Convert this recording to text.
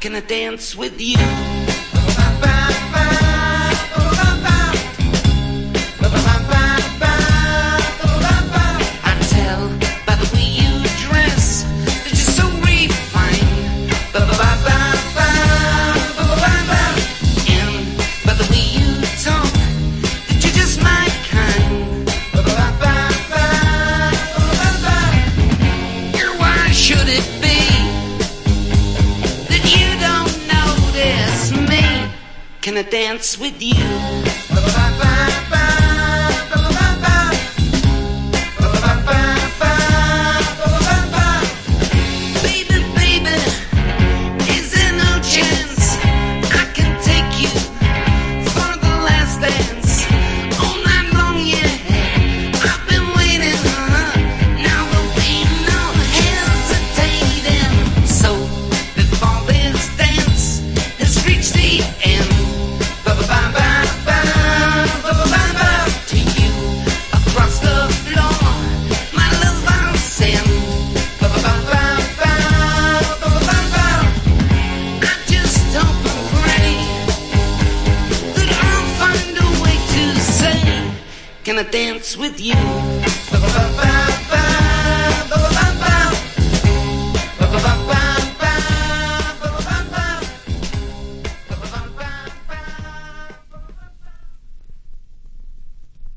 Can I dance with you? Can I dance with you? Can I dance with you?